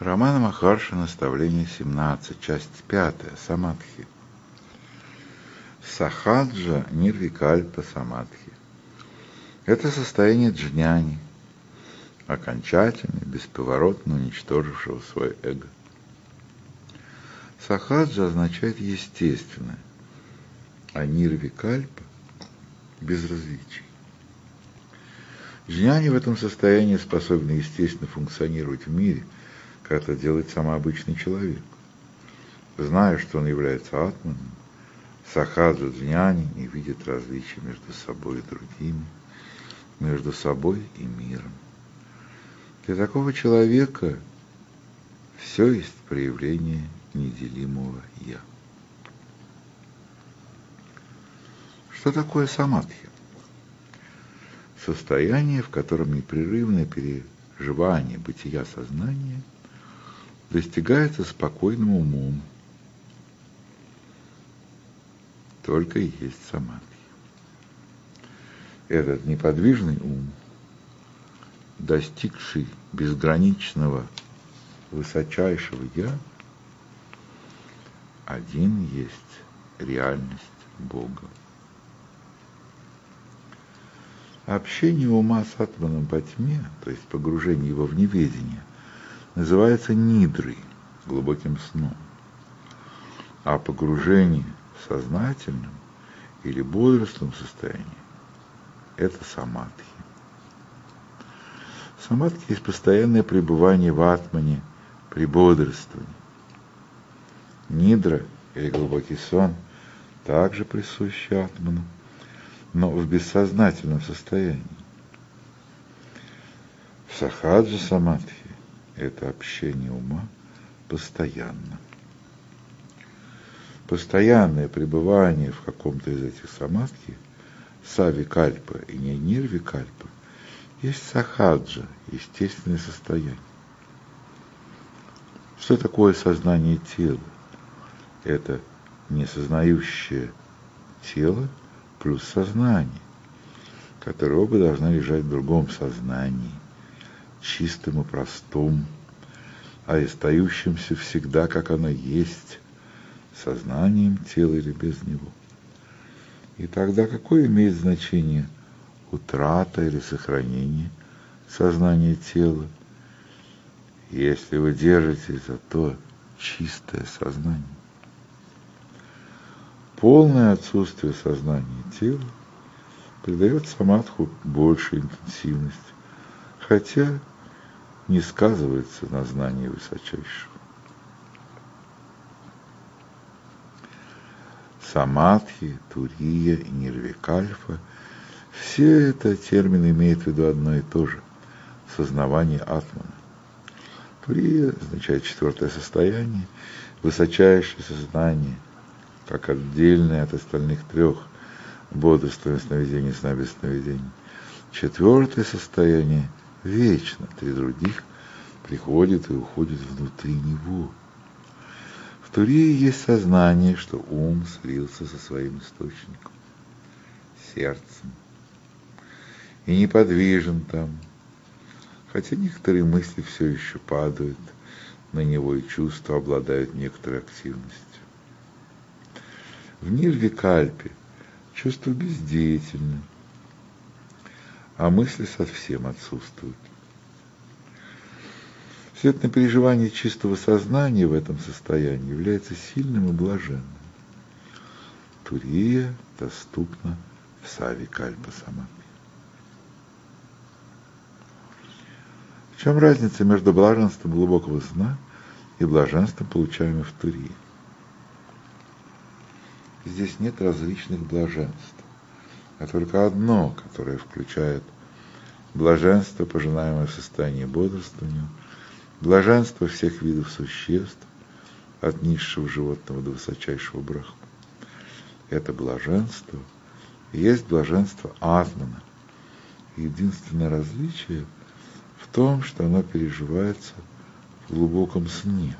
Роман Махарши, наставление 17, часть 5, Самадхи. Сахаджа Нирвикальпа Самадхи. Это состояние джняни, окончательно, бесповоротно уничтожившего свое эго. Сахаджа означает естественное, а Нирвикальпа – безразличие. Джняни в этом состоянии способны естественно функционировать в мире – как это делает самый обычный человек. Зная, что он является атманом, сахаджа джняни не видит различия между собой и другими, между собой и миром. Для такого человека все есть проявление неделимого «я». Что такое самадхи? Состояние, в котором непрерывное переживание бытия сознания – достигается спокойным умом. Только и есть самадхи. Этот неподвижный ум, достигший безграничного высочайшего «Я», один есть реальность Бога. Общение ума с атманом по тьме, то есть погружение его в неведение, называется нидрой, глубоким сном. А погружение в сознательном или бодрством состоянии – это самадхи. Самадхи есть постоянное пребывание в атмане при бодрствовании. Нидра или глубокий сон также присущи атману, но в бессознательном состоянии. В сахаджа самадхи это общение ума постоянно. Постоянное пребывание в каком-то из этих самадхи, сави-кальпа и не нирви-кальпа, есть сахаджа, естественное состояние. Что такое сознание тела? Это несознающее тело плюс сознание, которое оба должны лежать в другом сознании – чистым и простым, а остающимся всегда, как оно есть, сознанием тела или без него. И тогда какое имеет значение утрата или сохранение сознания тела, если вы держите за то чистое сознание? Полное отсутствие сознания тела придает самадху большую интенсивность, хотя не сказывается на знании высочайшего. Самадхи, Турия и Нирвикальфа – все это термины имеют в виду одно и то же – сознавание Атмана. Турия означает четвертое состояние, высочайшее сознание, как отдельное от остальных трех – бодрствование, сновидение, сна без сновидений. Четвертое состояние – вечно. Три других приходят и уходят внутри него. В Турии есть сознание, что ум слился со своим источником, сердцем, и неподвижен там, хотя некоторые мысли все еще падают на него, и чувства обладают некоторой активностью. В Нирвикальпе чувства бездеятельны, а мысли совсем отсутствуют. Светное переживание чистого сознания в этом состоянии является сильным и блаженным. Турия доступна в Сави Кальпа Самапи. В чем разница между блаженством глубокого сна и блаженством, получаемым в Турии? Здесь нет различных блаженств а только одно, которое включает блаженство, пожинаемое в состоянии бодрствования, блаженство всех видов существ, от низшего животного до высочайшего брахма. Это блаженство есть блаженство Атмана. Единственное различие в том, что оно переживается в глубоком сне,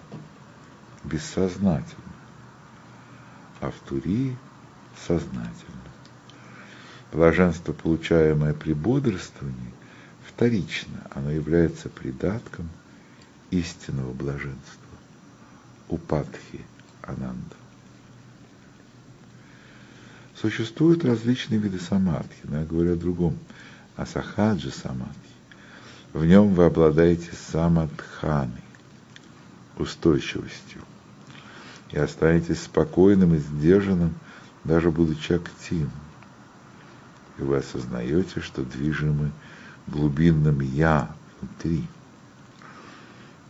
бессознательно, а в Турии сознательно. Блаженство, получаемое при бодрствовании, вторично, оно является придатком истинного блаженства, упадхи ананда. Существуют различные виды самадхи, но я говорю о другом, о самадхи. В нем вы обладаете самадханой, устойчивостью, и останетесь спокойным и сдержанным, даже будучи активным. И вы осознаете, что движимы глубинным «я» внутри.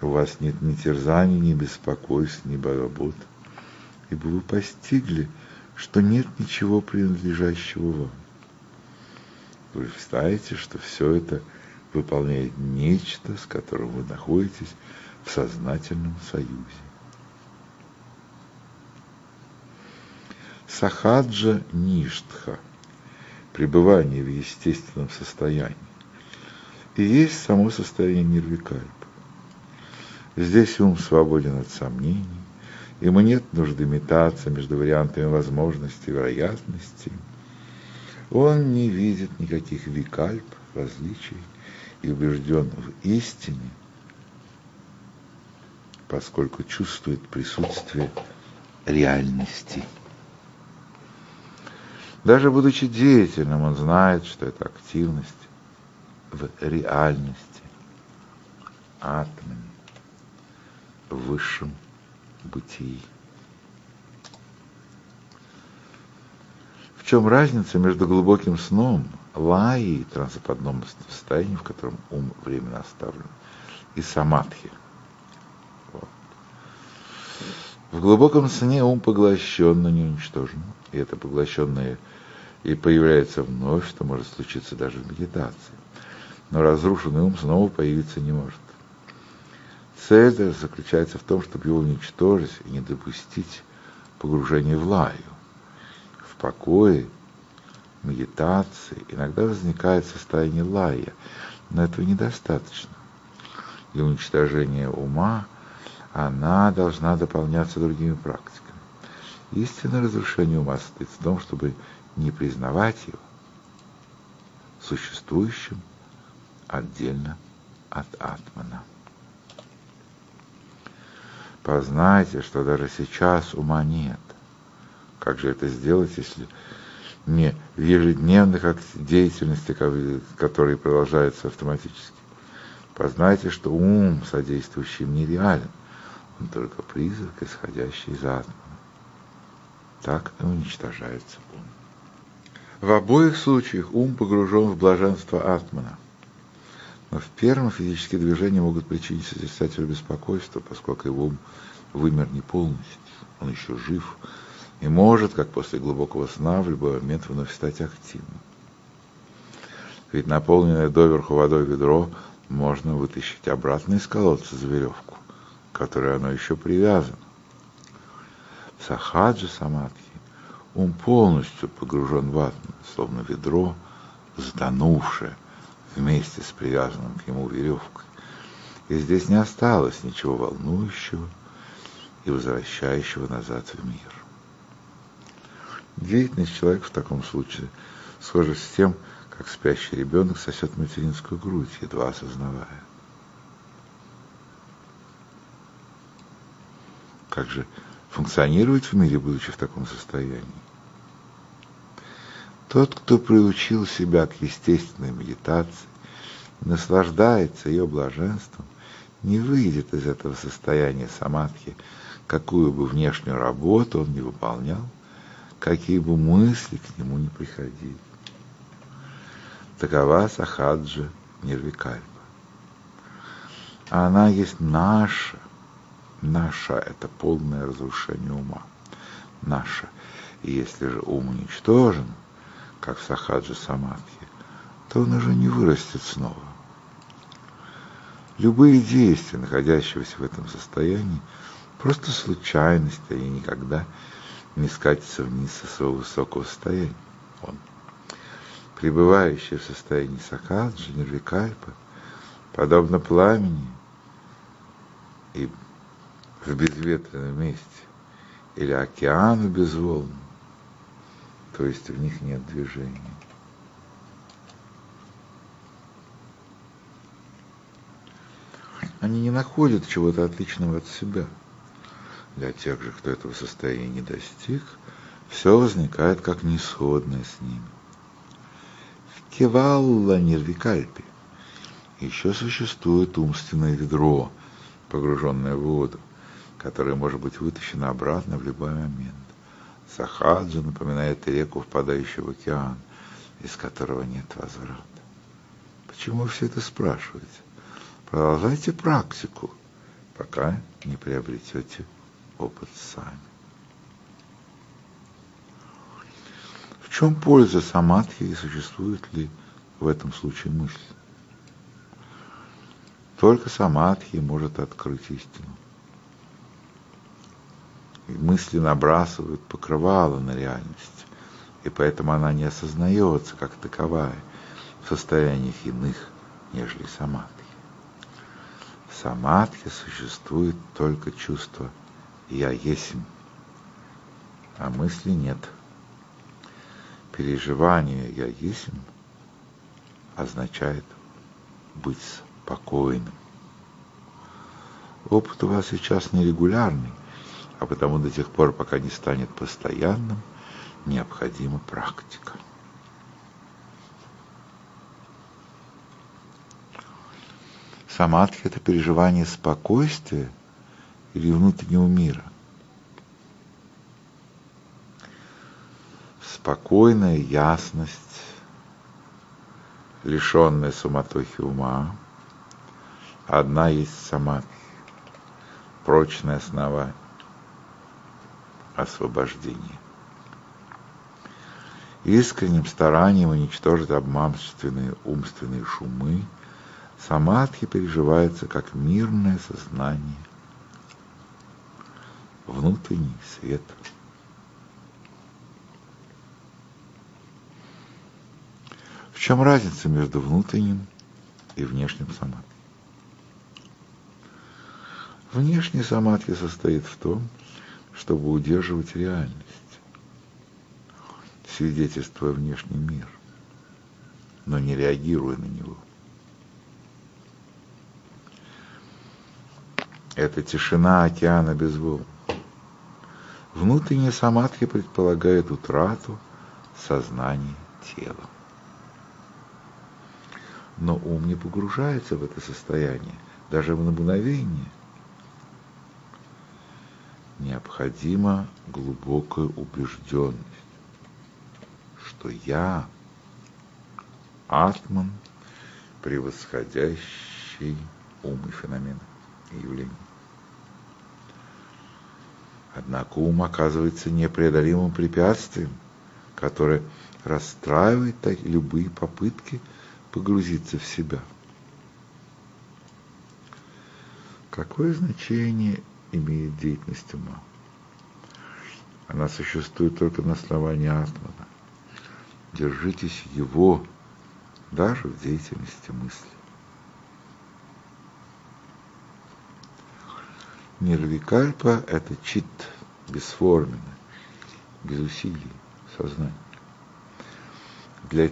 У вас нет ни терзаний, ни беспокойств, ни забот, ибо вы постигли, что нет ничего принадлежащего вам. Вы представляете, что все это выполняет нечто, с которым вы находитесь в сознательном союзе. Сахаджа Ништха – пребывание в естественном состоянии и есть само состояние нирвикальпа. Здесь ум свободен от сомнений, ему нет нужды метаться между вариантами возможностей и вероятностей. Он не видит никаких викальп, различий и убежден в истине, поскольку чувствует присутствие реальности. Даже будучи деятельным, он знает, что это активность в реальности, атоме, высшем бытии. В чем разница между глубоким сном, лаей, трансаподном состоянием, в котором ум временно оставлен, и самадхи? Вот. В глубоком сне ум поглощен, но не уничтожен. И это поглощенное и появляется вновь, что может случиться даже в медитации но разрушенный ум снова появиться не может. Цель заключается в том, чтобы его уничтожить и не допустить погружения в лаю. В покое, медитации иногда возникает состояние лая, но этого недостаточно. Для уничтожения ума она должна дополняться другими практиками. Истинное разрушение ума состоит в том, чтобы не признавать его существующим отдельно от атмана. Познайте, что даже сейчас ума нет. Как же это сделать, если не в ежедневных деятельности, которые продолжаются автоматически? Познайте, что ум, содействующий мне, реален. Он только призрак, исходящий из атмана. Так и уничтожается ум. В обоих случаях ум погружен в блаженство атмана – но в первом физические движения могут причинить созерцателю беспокойство, поскольку его ум вымер не полностью, он еще жив и может, как после глубокого сна, в любой момент вновь стать активным. Ведь наполненное доверху водой ведро можно вытащить обратно из колодца за веревку, к которой оно еще привязано. Сахаджи самадхи ум полностью погружен в атман, словно ведро, затонувшее – вместе с привязанным к нему веревкой. И здесь не осталось ничего волнующего и возвращающего назад в мир. Деятельность человека в таком случае схожа с тем, как спящий ребенок сосет материнскую грудь, едва осознавая. Как же функционировать в мире, будучи в таком состоянии? Тот, кто приучил себя к естественной медитации, наслаждается ее блаженством, не выйдет из этого состояния самадхи, какую бы внешнюю работу он не выполнял, какие бы мысли к нему не приходили. Такова сахаджа нирвикальпа. Она есть наша, наша – это полное разрушение ума, наша. И если же ум уничтожен – как в Сахаджи Самадхи, то он уже не вырастет снова. Любые действия, находящегося в этом состоянии, просто случайность, и никогда не скатится вниз со своего высокого состояния. Он, пребывающий в состоянии сакаджи, нирвикальпа, подобно пламени и в безветренном месте, или океану без волн, то есть в них нет движения. Они не находят чего-то отличного от себя. Для тех же, кто этого состояния не достиг, все возникает как несходное с ними. В Кевалла Нирвикальпе еще существует умственное ведро, погруженное в воду, которое может быть вытащено обратно в любой момент. Сахаджа напоминает реку, впадающую в океан, из которого нет возврата. Почему вы все это спрашиваете? Продолжайте практику, пока не приобретете опыт сами. В чем польза самадхи и существует ли в этом случае мысль? Только самадхи может открыть истину. Мысли набрасывают покрывало на реальность, и поэтому она не осознается как таковая в состояниях иных, нежели самадхи. В самадхи существует только чувство «я есмь», а мысли нет. Переживание «я есмь» означает быть спокойным. Опыт у вас сейчас нерегулярный, а потому до тех пор, пока не станет постоянным, необходима практика. Самадхи – это переживание спокойствия или внутреннего мира. Спокойная ясность, лишенная суматохи ума, одна есть самадхи, прочное основание, освобождение. Искренним старанием уничтожить обманственные умственные шумы – Самадхи переживается как мирное сознание, внутренний свет. В чем разница между внутренним и внешним самадхи? Внешний самадхи состоит в том, чтобы удерживать реальность, свидетельствуя внешний мир, но не реагируя на него. Это тишина океана без волн. Внутренняя самадхи предполагает утрату сознания тела. Но ум не погружается в это состояние, даже в мгновение. Необходима глубокая убежденность, что я атман, превосходящий ум и феномены и явлений. Однако ум оказывается непреодолимым препятствием, которое расстраивает любые попытки погрузиться в себя. Какое значение имеет деятельность ума? Она существует только на основании атмана. Держитесь его даже в деятельности мысли. Нирвикальпа – это чит, бесформенный, без усилий, сознание. Для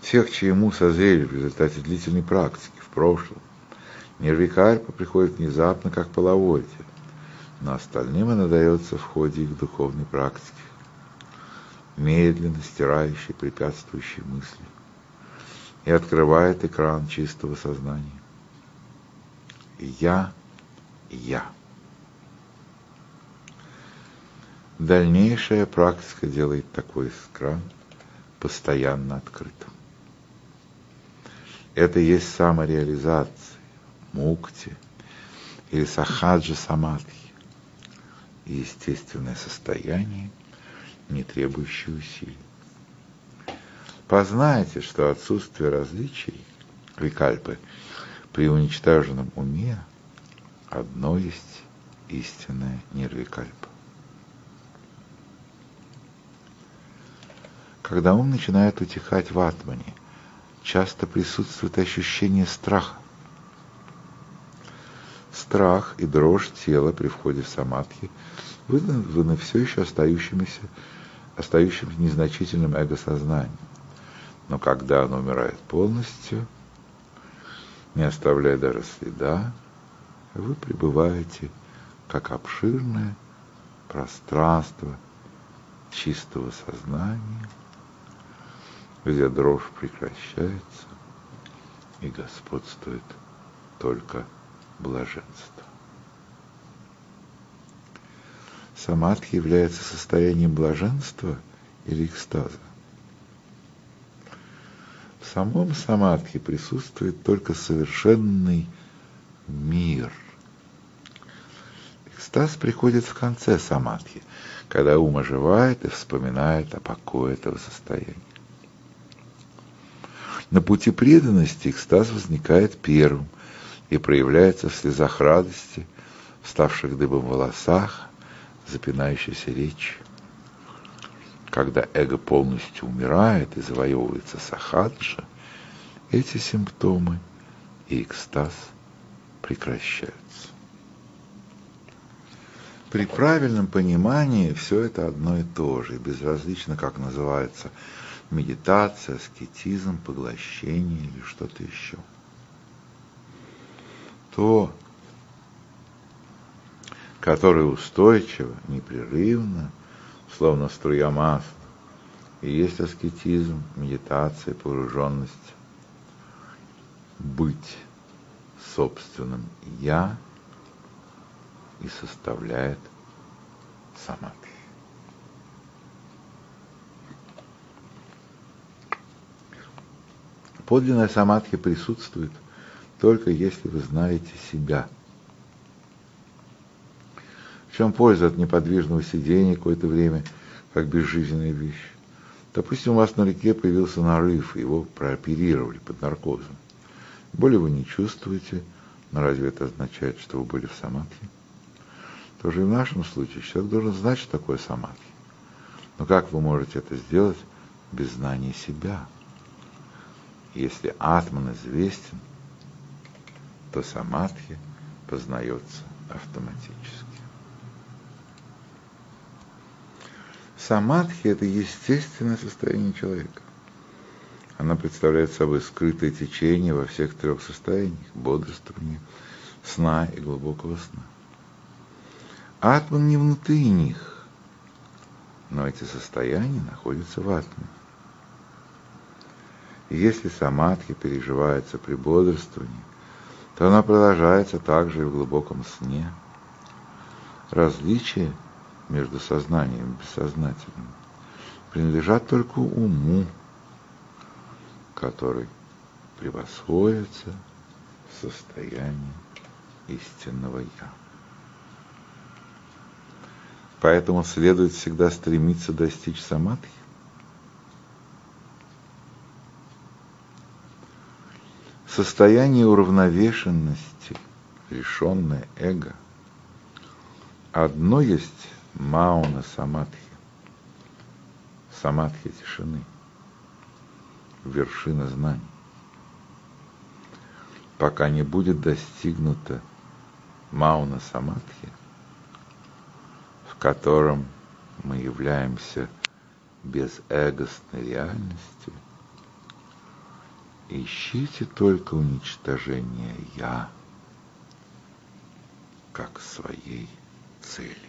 тех, чьему созрели в результате длительной практики в прошлом, нирвикальпа приходит внезапно, как половодье, но остальным она дается в ходе их духовной практики, медленно стирающей препятствующие мысли, и открывает экран чистого сознания я, я. Дальнейшая практика делает такой экран постоянно открытым. Это есть самореализация, мукти или сахаджа самадхи, естественное состояние, не требующее усилий. Познайте, что отсутствие различий, викальпы, при уничтоженном уме одно есть истинная нирвикальпа. Когда ум начинает утихать в атмане, часто присутствует ощущение страха. Страх и дрожь тела при входе в самадхи вызваны все еще остающимися, остающимся незначительным эго-сознанием. Но когда оно умирает полностью – не оставляя даже следа, вы пребываете как обширное пространство чистого сознания, где дрожь прекращается и господствует только блаженство. Самадхи является состоянием блаженства или экстаза. В самом самадхи присутствует только совершенный мир. Экстаз приходит в конце самадхи, когда ум оживает и вспоминает о покое этого состояния. На пути преданности экстаз возникает первым и проявляется в слезах радости, вставших дыбом волосах, запинающейся речи. Когда эго полностью умирает и завоевывается сахаджа, эти симптомы и экстаз прекращаются. При правильном понимании все это одно и то же, и безразлично, как называется медитация, аскетизм, поглощение или что-то еще. То, которое устойчиво, непрерывно, словно струя масла, и есть аскетизм, медитация, погруженность, быть собственным «я» и составляет самадхи. Подлинная самадхи присутствует только если вы знаете себя – чем польза от неподвижного сидения какое-то время, как безжизненная вещь? Допустим, у вас на реке появился нарыв, его прооперировали под наркозом. Боли вы не чувствуете, но разве это означает, что вы были в самадхи? Тоже и в нашем случае человек должен знать, что такое самадхи. Но как вы можете это сделать без знания себя? Если атман известен, то самадхи познается автоматически. Самадхи – это естественное состояние человека. Она представляет собой скрытое течение во всех трех состояниях – бодрствования, сна и глубокого сна. Атман не внутри них, но эти состояния находятся в атмане. Если самадхи переживается при бодрствовании, то она продолжается также и в глубоком сне. Различие – между сознанием и бессознательным принадлежат только уму, который превосходится в состоянии истинного «я». Поэтому следует всегда стремиться достичь самадхи. Состояние уравновешенности, лишенное эго, одно есть Мауна Самадхи. Самадхи тишины. Вершина знаний. Пока не будет достигнута Мауна Самадхи, в котором мы являемся безэгостной реальностью, ищите только уничтожение «я» как своей цели.